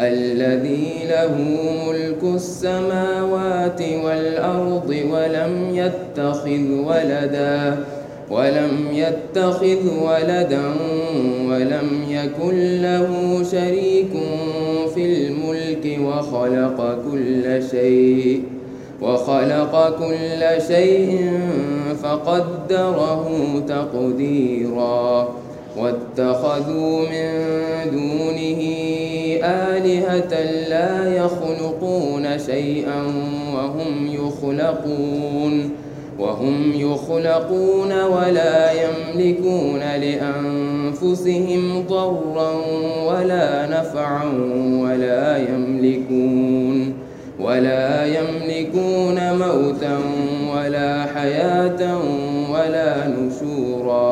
الذي له ملك السماوات والأرض ولم يتخذ ولدا ولم يتخذ ولدا ولم يكن له شريك في الملك وخلق كل شيء وخلق كل شيء فقدره تقديرا. واتخذوا من دونه آلهة لا يخلقون شيئا وهم يخلقون وهم يخلقون ولا يملكون لأنفسهم ضرا ولا نفعا ولا يملكون ولا يملكون موتا ولا حياة ولا نشورا.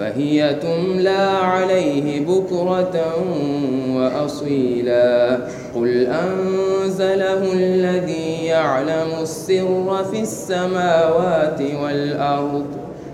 فهي تملى عليه بكرة وأصيلا. قل أنزله الذي يعلم السر في السماوات والأرض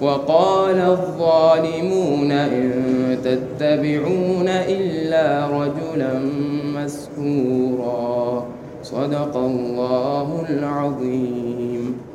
وقال الظالمون إن تتبعون إلا رجلا مسحورا. صدق الله العظيم.